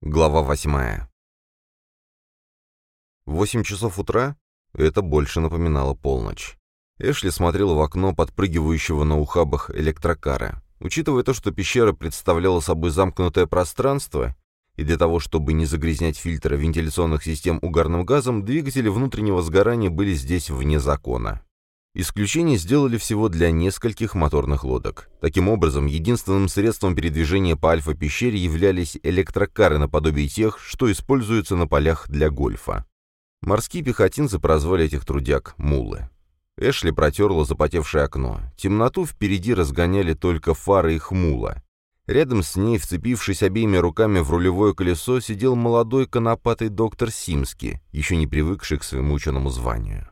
Глава восьмая. Восемь часов утра — это больше напоминало полночь. Эшли смотрела в окно подпрыгивающего на ухабах электрокара. Учитывая то, что пещера представляла собой замкнутое пространство, и для того, чтобы не загрязнять фильтры вентиляционных систем угарным газом, двигатели внутреннего сгорания были здесь вне закона. Исключение сделали всего для нескольких моторных лодок. Таким образом, единственным средством передвижения по Альфа-пещере являлись электрокары наподобие тех, что используются на полях для гольфа. Морские пехотинцы прозвали этих трудяг «мулы». Эшли протерла запотевшее окно. Темноту впереди разгоняли только фары их мула. Рядом с ней, вцепившись обеими руками в рулевое колесо, сидел молодой конопатый доктор Симски, еще не привыкший к своему ученому званию.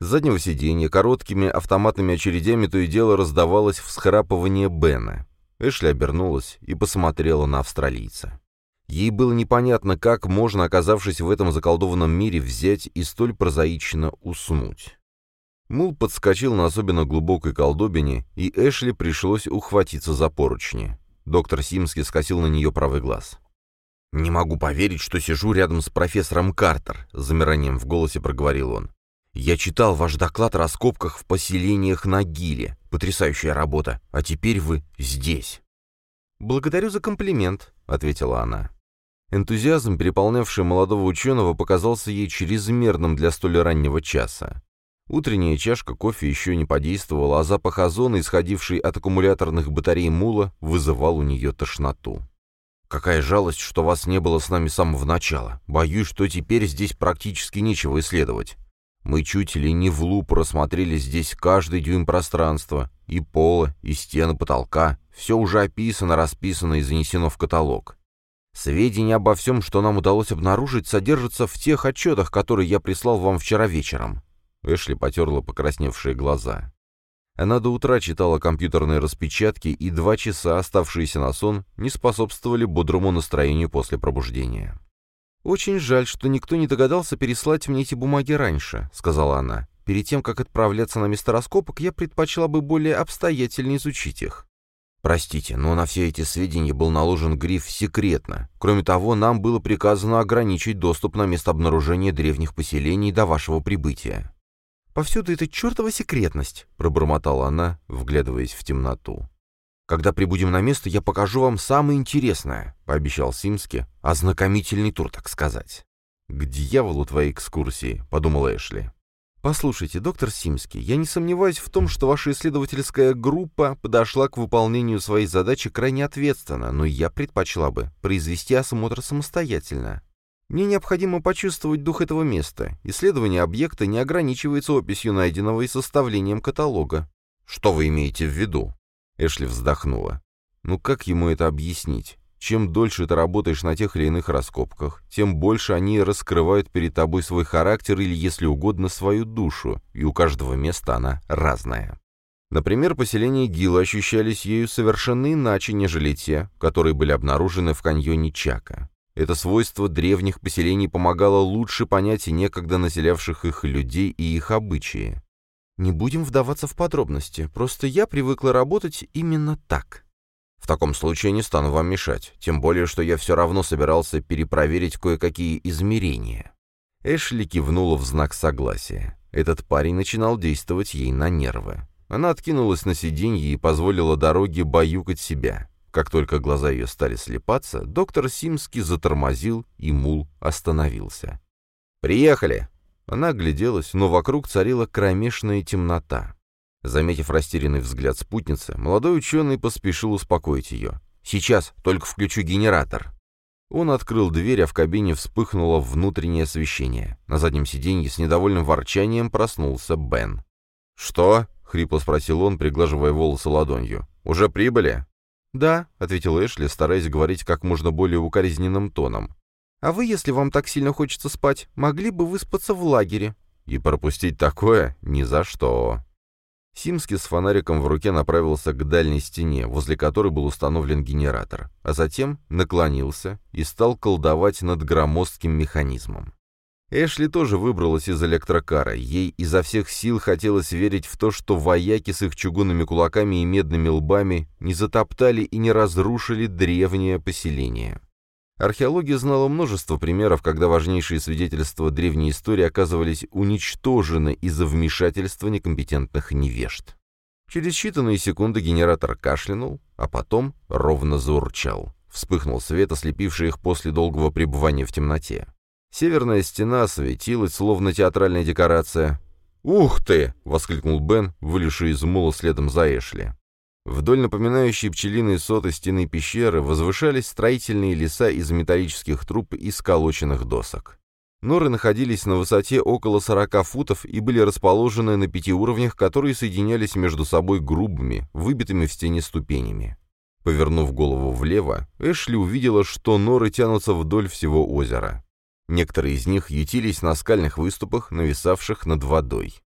С заднего сиденья короткими автоматными очередями то и дело раздавалось всхрапывание Бена. Эшли обернулась и посмотрела на австралийца. Ей было непонятно, как можно, оказавшись в этом заколдованном мире, взять и столь прозаично уснуть. Мул подскочил на особенно глубокой колдобине, и Эшли пришлось ухватиться за поручни. Доктор Симский скосил на нее правый глаз. «Не могу поверить, что сижу рядом с профессором Картер», — замиранием в голосе проговорил он. Я читал ваш доклад о раскопках в поселениях на Гиле. Потрясающая работа. А теперь вы здесь. Благодарю за комплимент, ответила она. Энтузиазм, переполнявший молодого ученого, показался ей чрезмерным для столь раннего часа. Утренняя чашка кофе еще не подействовала, а запах озона, исходивший от аккумуляторных батарей мула, вызывал у нее тошноту. «Какая жалость, что вас не было с нами с самого начала. Боюсь, что теперь здесь практически нечего исследовать. Мы чуть ли не в луп рассмотрели здесь каждый дюйм пространства, и пола, и стены потолка. Все уже описано, расписано и занесено в каталог. Сведения обо всем, что нам удалось обнаружить, содержатся в тех отчетах, которые я прислал вам вчера вечером». Эшли потерла покрасневшие глаза. Она до утра читала компьютерные распечатки, и два часа, оставшиеся на сон, не способствовали бодрому настроению после пробуждения. «Очень жаль, что никто не догадался переслать мне эти бумаги раньше», — сказала она. «Перед тем, как отправляться на место раскопок, я предпочла бы более обстоятельно изучить их». «Простите, но на все эти сведения был наложен гриф «секретно». Кроме того, нам было приказано ограничить доступ на место обнаружения древних поселений до вашего прибытия». «Повсюду эта чертова секретность», — пробормотала она, вглядываясь в темноту. «Когда прибудем на место, я покажу вам самое интересное», — пообещал Симски. «Ознакомительный тур, так сказать». «К дьяволу твои экскурсии», — подумала Эшли. «Послушайте, доктор Симски, я не сомневаюсь в том, что ваша исследовательская группа подошла к выполнению своей задачи крайне ответственно, но я предпочла бы произвести осмотр самостоятельно. Мне необходимо почувствовать дух этого места. Исследование объекта не ограничивается описью найденного и составлением каталога». «Что вы имеете в виду?» Эшли вздохнула. Ну как ему это объяснить? Чем дольше ты работаешь на тех или иных раскопках, тем больше они раскрывают перед тобой свой характер или, если угодно, свою душу, и у каждого места она разная. Например, поселения Гила ощущались ею совершенно иначе, нежели те, которые были обнаружены в каньоне Чака. Это свойство древних поселений помогало лучше понять некогда населявших их людей и их обычаи. Не будем вдаваться в подробности, просто я привыкла работать именно так. В таком случае не стану вам мешать, тем более, что я все равно собирался перепроверить кое-какие измерения. Эшли кивнула в знак согласия. Этот парень начинал действовать ей на нервы. Она откинулась на сиденье и позволила дороге баюкать себя. Как только глаза ее стали слепаться, доктор Симский затормозил, и мул остановился. «Приехали!» Она огляделась, но вокруг царила кромешная темнота. Заметив растерянный взгляд спутницы, молодой ученый поспешил успокоить ее. «Сейчас, только включу генератор». Он открыл дверь, а в кабине вспыхнуло внутреннее освещение. На заднем сиденье с недовольным ворчанием проснулся Бен. «Что?» — хрипло спросил он, приглаживая волосы ладонью. «Уже прибыли?» «Да», — ответил Эшли, стараясь говорить как можно более укоризненным тоном. А вы, если вам так сильно хочется спать, могли бы выспаться в лагере». «И пропустить такое? Ни за что!» Симский с фонариком в руке направился к дальней стене, возле которой был установлен генератор, а затем наклонился и стал колдовать над громоздким механизмом. Эшли тоже выбралась из электрокара. Ей изо всех сил хотелось верить в то, что вояки с их чугунными кулаками и медными лбами не затоптали и не разрушили древнее поселение. Археология знала множество примеров, когда важнейшие свидетельства древней истории оказывались уничтожены из-за вмешательства некомпетентных невежд. Через считанные секунды генератор кашлянул, а потом ровно заурчал. Вспыхнул свет, ослепивший их после долгого пребывания в темноте. Северная стена светилась, словно театральная декорация. «Ух ты!» — воскликнул Бен, вылезший из мула следом за Эшли. Вдоль напоминающей пчелиные соты стены пещеры возвышались строительные леса из металлических труб и сколоченных досок. Норы находились на высоте около 40 футов и были расположены на пяти уровнях, которые соединялись между собой грубыми, выбитыми в стене ступенями. Повернув голову влево, Эшли увидела, что норы тянутся вдоль всего озера. Некоторые из них ютились на скальных выступах, нависавших над водой.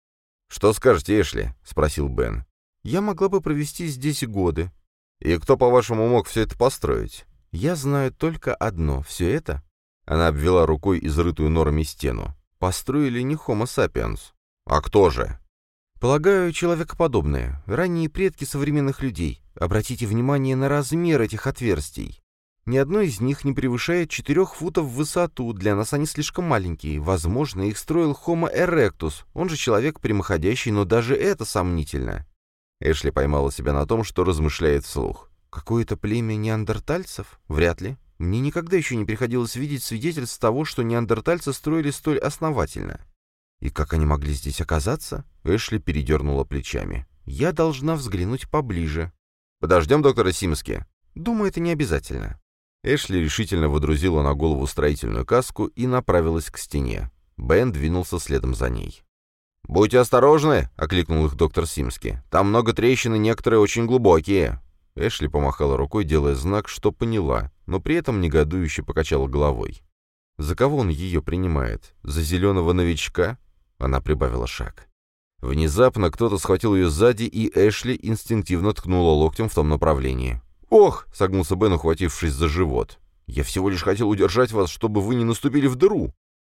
«Что скажете, Эшли?» — спросил Бен. «Я могла бы провести здесь годы». «И кто, по-вашему, мог все это построить?» «Я знаю только одно. Все это...» Она обвела рукой изрытую норами стену. «Построили не Homo sapiens». «А кто же?» «Полагаю, человекоподобные. Ранние предки современных людей. Обратите внимание на размер этих отверстий. Ни одно из них не превышает четырех футов в высоту, для нас они слишком маленькие. Возможно, их строил Homo erectus, он же человек прямоходящий, но даже это сомнительно. Эшли поймала себя на том, что размышляет вслух. Какое-то племя неандертальцев? Вряд ли. Мне никогда еще не приходилось видеть свидетельств того, что неандертальцы строили столь основательно. И как они могли здесь оказаться? Эшли передернула плечами. Я должна взглянуть поближе. Подождем доктора Симски. Думаю, это не обязательно. Эшли решительно водрузила на голову строительную каску и направилась к стене. Бен двинулся следом за ней. «Будьте осторожны!» — окликнул их доктор Симски. «Там много трещин и некоторые очень глубокие». Эшли помахала рукой, делая знак, что поняла, но при этом негодующе покачала головой. «За кого он ее принимает? За зеленого новичка?» Она прибавила шаг. Внезапно кто-то схватил ее сзади, и Эшли инстинктивно ткнула локтем в том направлении. «Ох!» — согнулся Бен, ухватившись за живот. «Я всего лишь хотел удержать вас, чтобы вы не наступили в дыру!»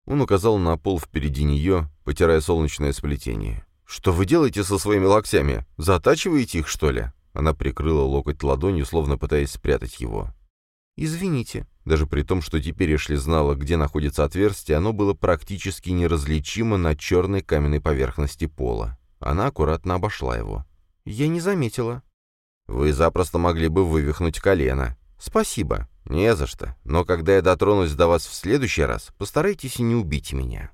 Он указал на пол впереди нее, потирая солнечное сплетение. «Что вы делаете со своими локтями? Затачиваете их, что ли?» Она прикрыла локоть ладонью, словно пытаясь спрятать его. «Извините». Даже при том, что теперь Эшли знала, где находится отверстие, оно было практически неразличимо на черной каменной поверхности пола. Она аккуратно обошла его. «Я не заметила». Вы запросто могли бы вывихнуть колено. Спасибо. Не за что. Но когда я дотронусь до вас в следующий раз, постарайтесь не убить меня.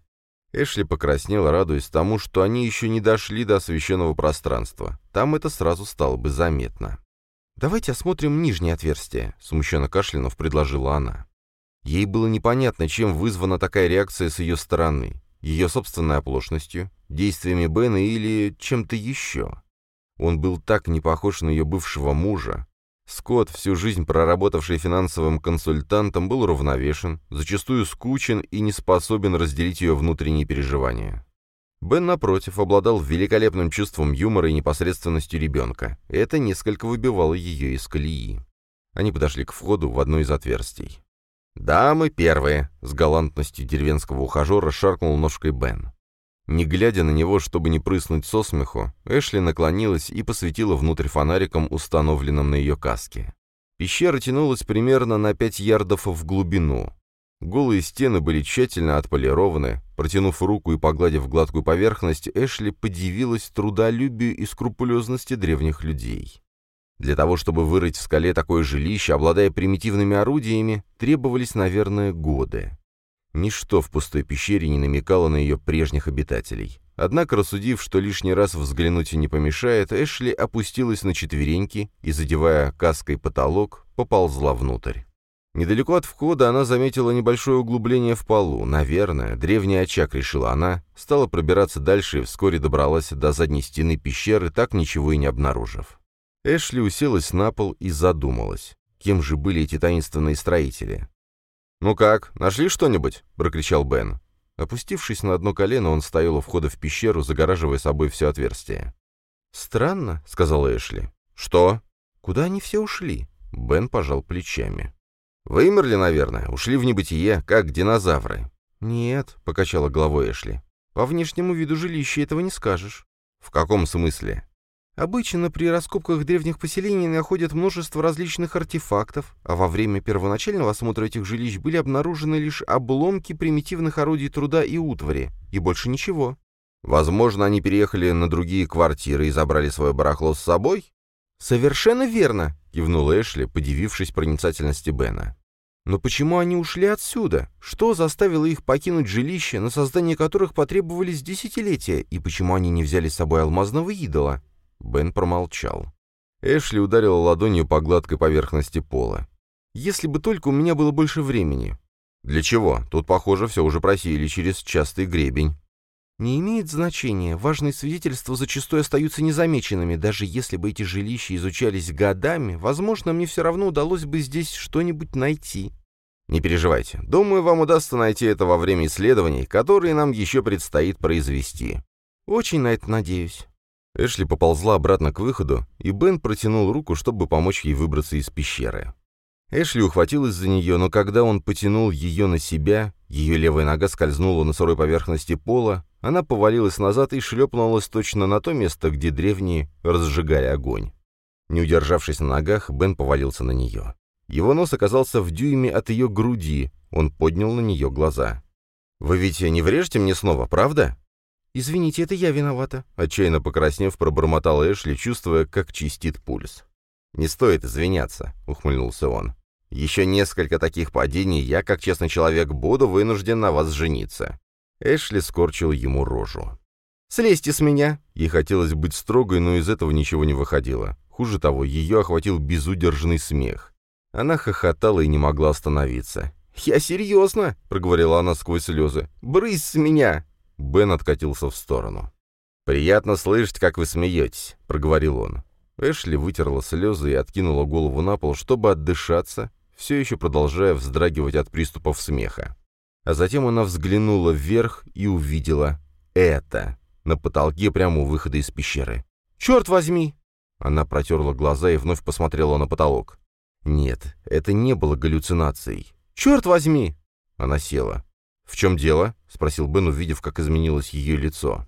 Эшли покраснел, радуясь тому, что они еще не дошли до освещенного пространства. Там это сразу стало бы заметно. «Давайте осмотрим нижнее отверстие», — смущенно кашлянув предложила она. Ей было непонятно, чем вызвана такая реакция с ее стороны. Ее собственной оплошностью, действиями Бена или чем-то еще. Он был так не похож на ее бывшего мужа. Скотт, всю жизнь проработавший финансовым консультантом, был равновешен, зачастую скучен и не способен разделить ее внутренние переживания. Бен, напротив, обладал великолепным чувством юмора и непосредственностью ребенка. Это несколько выбивало ее из колеи. Они подошли к входу в одно из отверстий. «Дамы первые!» — с галантностью деревенского ухажера шаркнул ножкой Бен. Не глядя на него, чтобы не прыснуть со смеху, Эшли наклонилась и посветила внутрь фонариком, установленным на ее каске. Пещера тянулась примерно на 5 ярдов в глубину. Голые стены были тщательно отполированы. Протянув руку и погладив гладкую поверхность, Эшли подивилась трудолюбию и скрупулезности древних людей. Для того, чтобы вырыть в скале такое жилище, обладая примитивными орудиями, требовались, наверное, годы. Ничто в пустой пещере не намекало на ее прежних обитателей. Однако, рассудив, что лишний раз взглянуть и не помешает, Эшли опустилась на четвереньки и, задевая каской потолок, поползла внутрь. Недалеко от входа она заметила небольшое углубление в полу. Наверное, древний очаг, решила она, стала пробираться дальше и вскоре добралась до задней стены пещеры, так ничего и не обнаружив. Эшли уселась на пол и задумалась. Кем же были эти таинственные строители? «Ну как, нашли что-нибудь?» — прокричал Бен. Опустившись на одно колено, он стоял у входа в пещеру, загораживая собой все отверстие. «Странно», — сказала Эшли. «Что?» «Куда они все ушли?» Бен пожал плечами. «Вымерли, наверное, ушли в небытие, как динозавры». «Нет», — покачала головой Эшли. «По внешнему виду жилища этого не скажешь». «В каком смысле?» Обычно при раскопках древних поселений находят множество различных артефактов, а во время первоначального осмотра этих жилищ были обнаружены лишь обломки примитивных орудий труда и утвари, и больше ничего. Возможно, они переехали на другие квартиры и забрали свое барахло с собой? «Совершенно верно», — кивнул Эшли, подивившись проницательности Бена. «Но почему они ушли отсюда? Что заставило их покинуть жилище, на создание которых потребовались десятилетия, и почему они не взяли с собой алмазного идола?» Бен промолчал. Эшли ударила ладонью по гладкой поверхности пола. «Если бы только у меня было больше времени». «Для чего? Тут, похоже, все уже просеяли через частый гребень». Не имеет значения, важные свидетельства зачастую остаются незамеченными. Даже если бы эти жилища изучались годами, возможно, мне все равно удалось бы здесь что-нибудь найти. Не переживайте. Думаю, вам удастся найти это во время исследований, которые нам еще предстоит произвести. Очень на это надеюсь. Эшли поползла обратно к выходу, и Бен протянул руку, чтобы помочь ей выбраться из пещеры. Эшли ухватилась за нее, но когда он потянул ее на себя, ее левая нога скользнула на сырой поверхности пола, она повалилась назад и шлепнулась точно на то место, где древние разжигали огонь. Не удержавшись на ногах, Бен повалился на нее. Его нос оказался в дюйме от ее груди, он поднял на нее глаза. «Вы ведь не врежете мне снова, правда?» «Извините, это я виновата», — отчаянно покраснев, пробормотал Эшли, чувствуя, как чистит пульс. «Не стоит извиняться», — ухмыльнулся он. «Еще несколько таких падений, я, как честный человек, буду вынужден на вас жениться. Эшли скорчил ему рожу. «Слезьте с меня!» Ей хотелось быть строгой, но из этого ничего не выходило. Хуже того, ее охватил безудержный смех. Она хохотала и не могла остановиться. «Я серьезно!» — проговорила она сквозь слезы. «Брысь с меня!» Бен откатился в сторону. «Приятно слышать, как вы смеетесь», — проговорил он. Эшли вытерла слезы и откинула голову на пол, чтобы отдышаться, все еще продолжая вздрагивать от приступов смеха. А затем она взглянула вверх и увидела это на потолке прямо у выхода из пещеры. «Черт возьми!» Она протерла глаза и вновь посмотрела на потолок. Нет, это не было галлюцинацией. «Черт возьми!» Она села. «В чем дело?» — спросил Бен, увидев, как изменилось ее лицо.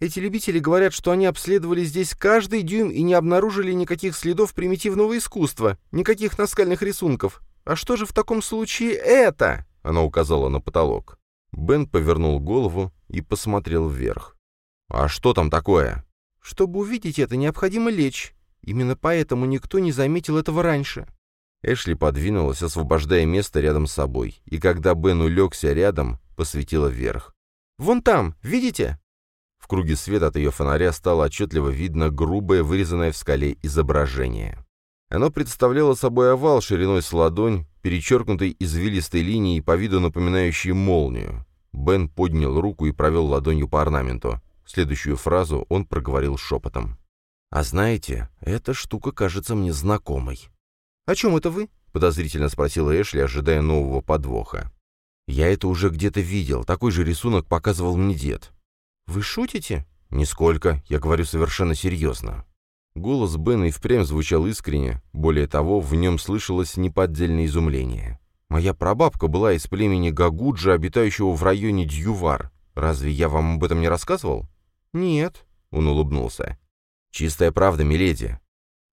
«Эти любители говорят, что они обследовали здесь каждый дюйм и не обнаружили никаких следов примитивного искусства, никаких наскальных рисунков. А что же в таком случае это?» Она указала на потолок. Бен повернул голову и посмотрел вверх. «А что там такое?» «Чтобы увидеть это, необходимо лечь. Именно поэтому никто не заметил этого раньше». Эшли подвинулась, освобождая место рядом с собой, и когда Бен улегся рядом, посветила вверх. «Вон там, видите?» В круге света от ее фонаря стало отчетливо видно грубое, вырезанное в скале изображение. Оно представляло собой овал шириной с ладонь, перечеркнутой извилистой линией, по виду напоминающей молнию. Бен поднял руку и провел ладонью по орнаменту. Следующую фразу он проговорил шепотом. «А знаете, эта штука кажется мне знакомой». «О чем это вы?» — подозрительно спросила Эшли, ожидая нового подвоха. «Я это уже где-то видел. Такой же рисунок показывал мне дед». «Вы шутите?» «Нисколько. Я говорю совершенно серьезно». Голос Бена и впрямь звучал искренне, более того, в нем слышалось неподдельное изумление. «Моя прабабка была из племени Гагуджа, обитающего в районе Дьювар. Разве я вам об этом не рассказывал?» «Нет», — он улыбнулся. «Чистая правда, миледи».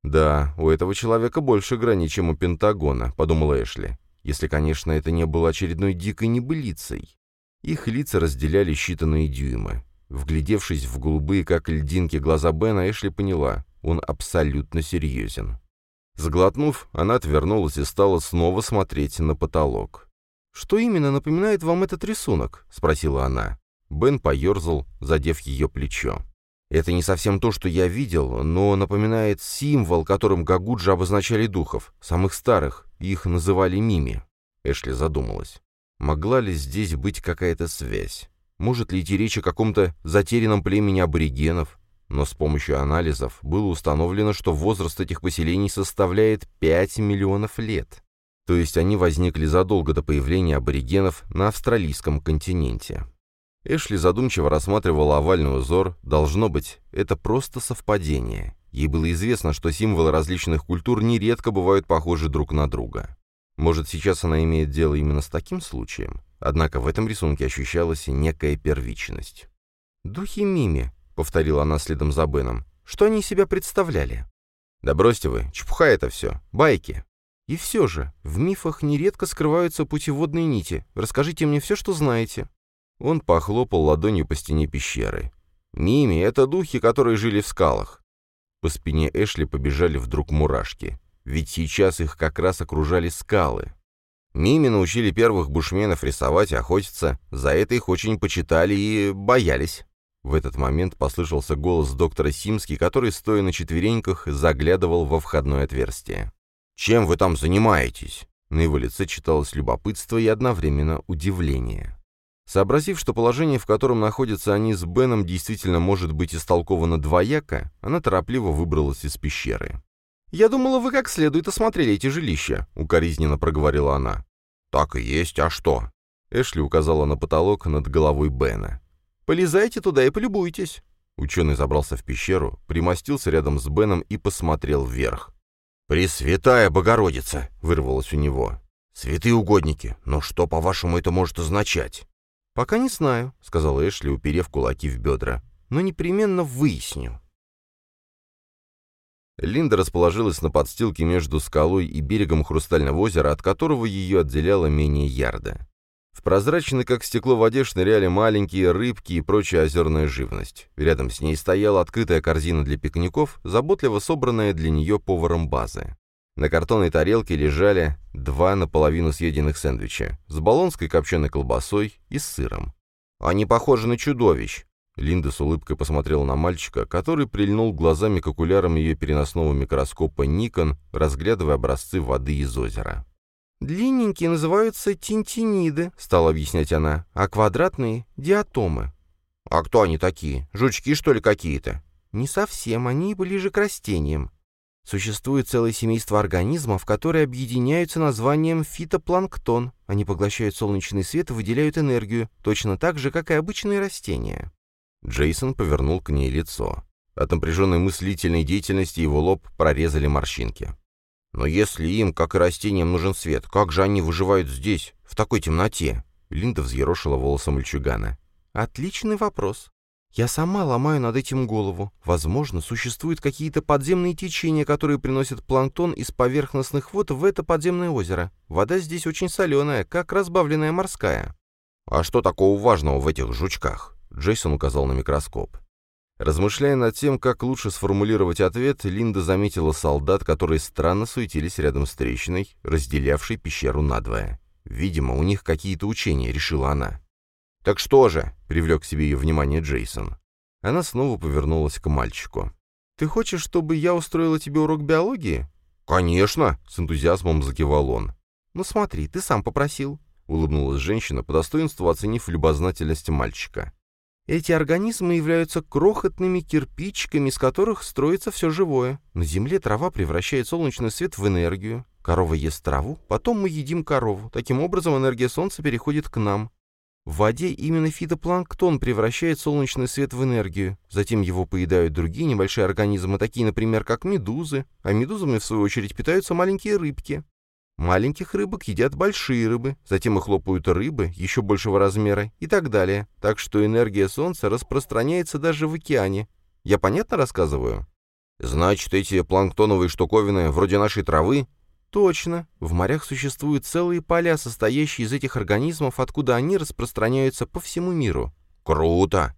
«Да, у этого человека больше граней, чем у Пентагона», — подумал Эшли. «Если, конечно, это не было очередной дикой небылицей». Их лица разделяли считанные дюймы. Вглядевшись в голубые, как льдинки, глаза Бена, Эшли поняла. Он абсолютно серьезен. Сглотнув, она отвернулась и стала снова смотреть на потолок. «Что именно напоминает вам этот рисунок?» — спросила она. Бен поерзал, задев ее плечо. «Это не совсем то, что я видел, но напоминает символ, которым Гагуджи обозначали духов, самых старых, их называли мими». Эшли задумалась. Могла ли здесь быть какая-то связь? Может ли идти речь о каком-то затерянном племени аборигенов, но с помощью анализов было установлено, что возраст этих поселений составляет 5 миллионов лет. То есть они возникли задолго до появления аборигенов на австралийском континенте. Эшли задумчиво рассматривал овальный узор. Должно быть, это просто совпадение. Ей было известно, что символы различных культур нередко бывают похожи друг на друга. Может, сейчас она имеет дело именно с таким случаем? Однако в этом рисунке ощущалась некая первичность. «Духи Мими», — повторила она следом за Беном. Что они себя представляли? Да бросьте вы, чепуха это все, байки. И все же, в мифах нередко скрываются путеводные нити. Расскажите мне все, что знаете. Он похлопал ладонью по стене пещеры. «Мими — это духи, которые жили в скалах». По спине Эшли побежали вдруг мурашки. Ведь сейчас их как раз окружали скалы. Мими научили первых бушменов рисовать и охотиться, за это их очень почитали и боялись. В этот момент послышался голос доктора Симски, который, стоя на четвереньках, заглядывал во входное отверстие. «Чем вы там занимаетесь?» На его лице читалось любопытство и одновременно удивление. Сообразив, что положение, в котором находятся они с Беном, действительно может быть истолковано двояко, она торопливо выбралась из пещеры. «Я думала, вы как следует осмотрели эти жилища», — укоризненно проговорила она. «Так и есть, а что?» Эшли указала на потолок над головой Бена. «Полезайте туда и полюбуйтесь». Ученый забрался в пещеру, примостился рядом с Беном и посмотрел вверх. «Пресвятая Богородица!» — вырвалось у него. «Святые угодники, но что, по-вашему, это может означать?» «Пока не знаю», — сказал Эшли, уперев кулаки в бедра. «Но непременно выясню». Линда расположилась на подстилке между скалой и берегом Хрустального озера, от которого ее отделяло менее ярда. В прозрачной, как стекло, воде шныряли маленькие рыбки и прочая озерная живность. Рядом с ней стояла открытая корзина для пикников, заботливо собранная для нее поваром базы. На картонной тарелке лежали два наполовину съеденных сэндвича с болонской копченой колбасой и с сыром. «Они похожи на чудовищ», Линда с улыбкой посмотрела на мальчика, который прильнул глазами к окулярам ее переносного микроскопа Никон, разглядывая образцы воды из озера. «Длинненькие называются тинтиниды», — стала объяснять она, — «а квадратные — диатомы». «А кто они такие? Жучки, что ли, какие-то?» «Не совсем, они ближе к растениям. Существует целое семейство организмов, которые объединяются названием фитопланктон. Они поглощают солнечный свет и выделяют энергию, точно так же, как и обычные растения. Джейсон повернул к ней лицо. От напряженной мыслительной деятельности его лоб прорезали морщинки. «Но если им, как и растениям, нужен свет, как же они выживают здесь, в такой темноте?» Линда взъерошила волосы мальчугана. «Отличный вопрос. Я сама ломаю над этим голову. Возможно, существуют какие-то подземные течения, которые приносят планктон из поверхностных вод в это подземное озеро. Вода здесь очень соленая, как разбавленная морская». «А что такого важного в этих жучках?» Джейсон указал на микроскоп. Размышляя над тем, как лучше сформулировать ответ, Линда заметила солдат, которые странно суетились рядом с трещиной, разделявшей пещеру надвое. Видимо, у них какие-то учения, решила она. «Так что же?» — привлек к себе ее внимание Джейсон. Она снова повернулась к мальчику. «Ты хочешь, чтобы я устроила тебе урок биологии?» «Конечно!» — с энтузиазмом закивал он. «Ну смотри, ты сам попросил», — улыбнулась женщина, по достоинству оценив любознательность мальчика. Эти организмы являются крохотными кирпичиками, из которых строится все живое. На Земле трава превращает солнечный свет в энергию. Корова ест траву, потом мы едим корову. Таким образом энергия Солнца переходит к нам. В воде именно фитопланктон превращает солнечный свет в энергию. Затем его поедают другие небольшие организмы, такие, например, как медузы. А медузами, в свою очередь, питаются маленькие рыбки. Маленьких рыбок едят большие рыбы, затем их лопают рыбы еще большего размера и так далее. Так что энергия Солнца распространяется даже в океане. Я понятно рассказываю? Значит, эти планктоновые штуковины вроде нашей травы? Точно. В морях существуют целые поля, состоящие из этих организмов, откуда они распространяются по всему миру. Круто!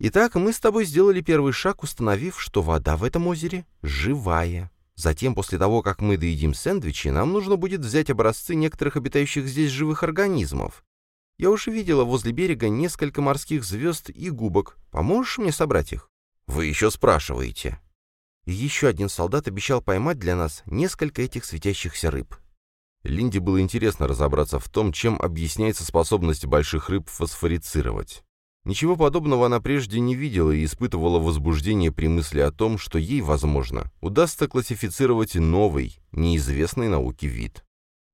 Итак, мы с тобой сделали первый шаг, установив, что вода в этом озере живая. Затем, после того, как мы доедим сэндвичи, нам нужно будет взять образцы некоторых обитающих здесь живых организмов. Я уже видела возле берега несколько морских звезд и губок. Поможешь мне собрать их? Вы еще спрашиваете. Еще один солдат обещал поймать для нас несколько этих светящихся рыб. Линде было интересно разобраться в том, чем объясняется способность больших рыб фосфорицировать. Ничего подобного она прежде не видела и испытывала возбуждение при мысли о том, что ей, возможно, удастся классифицировать новый, неизвестный науке вид.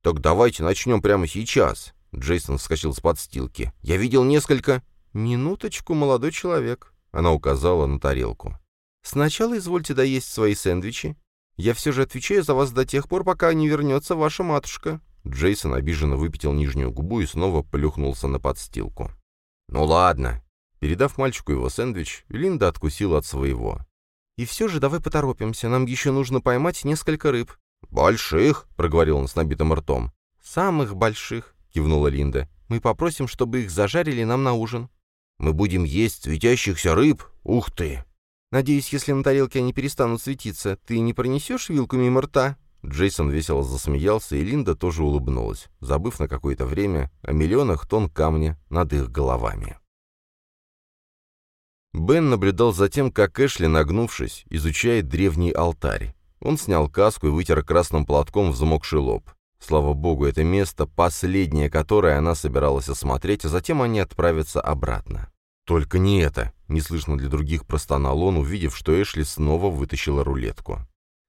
«Так давайте начнем прямо сейчас», — Джейсон вскочил с подстилки. «Я видел несколько...» «Минуточку, молодой человек», — она указала на тарелку. «Сначала извольте доесть свои сэндвичи. Я все же отвечаю за вас до тех пор, пока не вернется ваша матушка». Джейсон обиженно выпятил нижнюю губу и снова плюхнулся на подстилку. «Ну ладно». Передав мальчику его сэндвич, Линда откусила от своего. И все же давай поторопимся, нам еще нужно поймать несколько рыб». «Больших», — проговорил он с набитым ртом. «Самых больших», — кивнула Линда. «Мы попросим, чтобы их зажарили нам на ужин». «Мы будем есть светящихся рыб? Ух ты!» «Надеюсь, если на тарелке они перестанут светиться, ты не пронесешь вилку мимо рта?» Джейсон весело засмеялся, и Линда тоже улыбнулась, забыв на какое-то время о миллионах тонн камня над их головами. Бен наблюдал за тем, как Эшли, нагнувшись, изучает древний алтарь. Он снял каску и вытер красным платком взмокший лоб. Слава богу, это место, последнее которое она собиралась осмотреть, а затем они отправятся обратно. «Только не это!» — неслышно для других простонал он, увидев, что Эшли снова вытащила рулетку.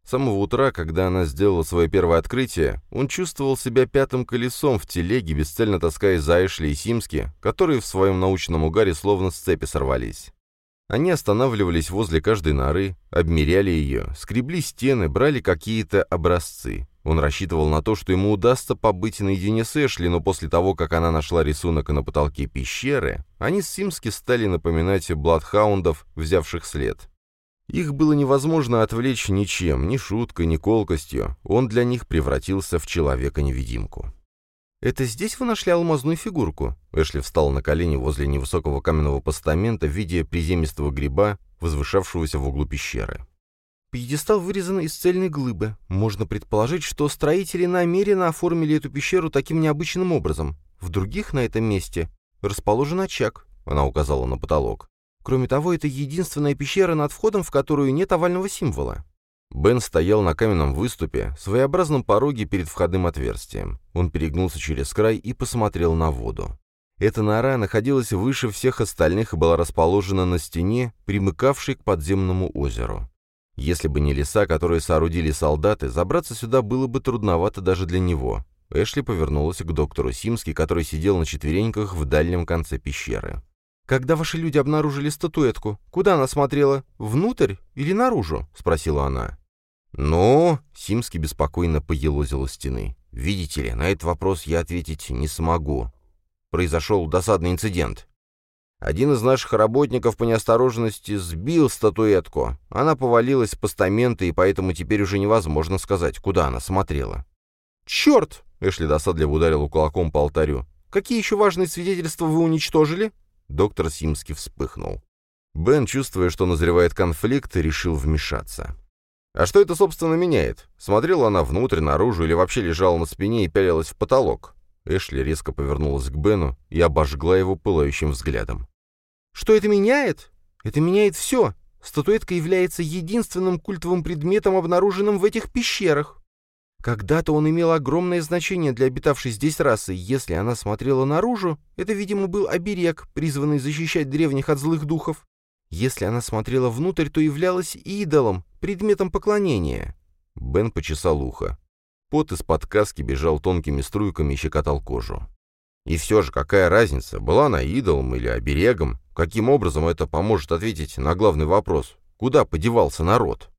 С самого утра, когда она сделала свое первое открытие, он чувствовал себя пятым колесом в телеге, бесцельно таская за Эшли и Симски, которые в своем научном угаре словно с цепи сорвались. Они останавливались возле каждой норы, обмеряли ее, скребли стены, брали какие-то образцы. Он рассчитывал на то, что ему удастся побыть наедине с Эшли, но после того, как она нашла рисунок на потолке пещеры, они с Симски стали напоминать бладхаундов, взявших след. Их было невозможно отвлечь ничем, ни шуткой, ни колкостью. Он для них превратился в человека-невидимку. «Это здесь вы нашли алмазную фигурку?» Эшли встал на колени возле невысокого каменного постамента в виде приземистого гриба, возвышавшегося в углу пещеры. Пьедестал вырезан из цельной глыбы. Можно предположить, что строители намеренно оформили эту пещеру таким необычным образом. В других на этом месте расположен очаг, она указала на потолок. Кроме того, это единственная пещера над входом, в которую нет овального символа. Бен стоял на каменном выступе, своеобразном пороге перед входным отверстием. Он перегнулся через край и посмотрел на воду. Эта нора находилась выше всех остальных и была расположена на стене, примыкавшей к подземному озеру. Если бы не леса, которые соорудили солдаты, забраться сюда было бы трудновато даже для него. Эшли повернулась к доктору Симски, который сидел на четвереньках в дальнем конце пещеры. «Когда ваши люди обнаружили статуэтку, куда она смотрела? Внутрь или наружу?» — спросила она. «Ну...» — Симский беспокойно поелозил у стены. «Видите ли, на этот вопрос я ответить не смогу. Произошел досадный инцидент. Один из наших работников по неосторожности сбил статуэтку. Она повалилась с постамента, и поэтому теперь уже невозможно сказать, куда она смотрела». «Черт!» — Эшли досадливо ударил кулаком по алтарю. «Какие еще важные свидетельства вы уничтожили?» Доктор Симский вспыхнул. Бен, чувствуя, что назревает конфликт, решил вмешаться. «А что это, собственно, меняет? Смотрела она внутрь, наружу или вообще лежала на спине и пялилась в потолок?» Эшли резко повернулась к Бену и обожгла его пылающим взглядом. «Что это меняет? Это меняет все. Статуэтка является единственным культовым предметом, обнаруженным в этих пещерах. Когда-то он имел огромное значение для обитавшей здесь расы. Если она смотрела наружу, это, видимо, был оберег, призванный защищать древних от злых духов. Если она смотрела внутрь, то являлась идолом, предметом поклонения. Бен почесал ухо. Пот из-под каски бежал тонкими струйками и щекотал кожу. И все же, какая разница, была она идолом или оберегом? Каким образом это поможет ответить на главный вопрос? Куда подевался народ?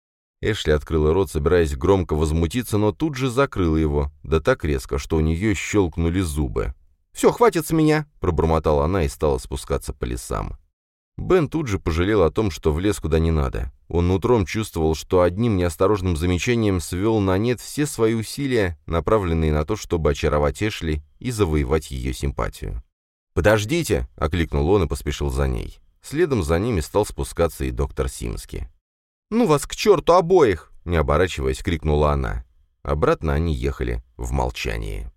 Эшли открыла рот, собираясь громко возмутиться, но тут же закрыла его, да так резко, что у нее щелкнули зубы. «Все, хватит с меня!» — пробормотала она и стала спускаться по лесам. Бен тут же пожалел о том, что влез куда не надо. Он утром чувствовал, что одним неосторожным замечанием свел на нет все свои усилия, направленные на то, чтобы очаровать Эшли и завоевать ее симпатию. «Подождите!» — окликнул он и поспешил за ней. Следом за ними стал спускаться и доктор Симски. «Ну вас к черту обоих!» — не оборачиваясь, крикнула она. Обратно они ехали в молчании.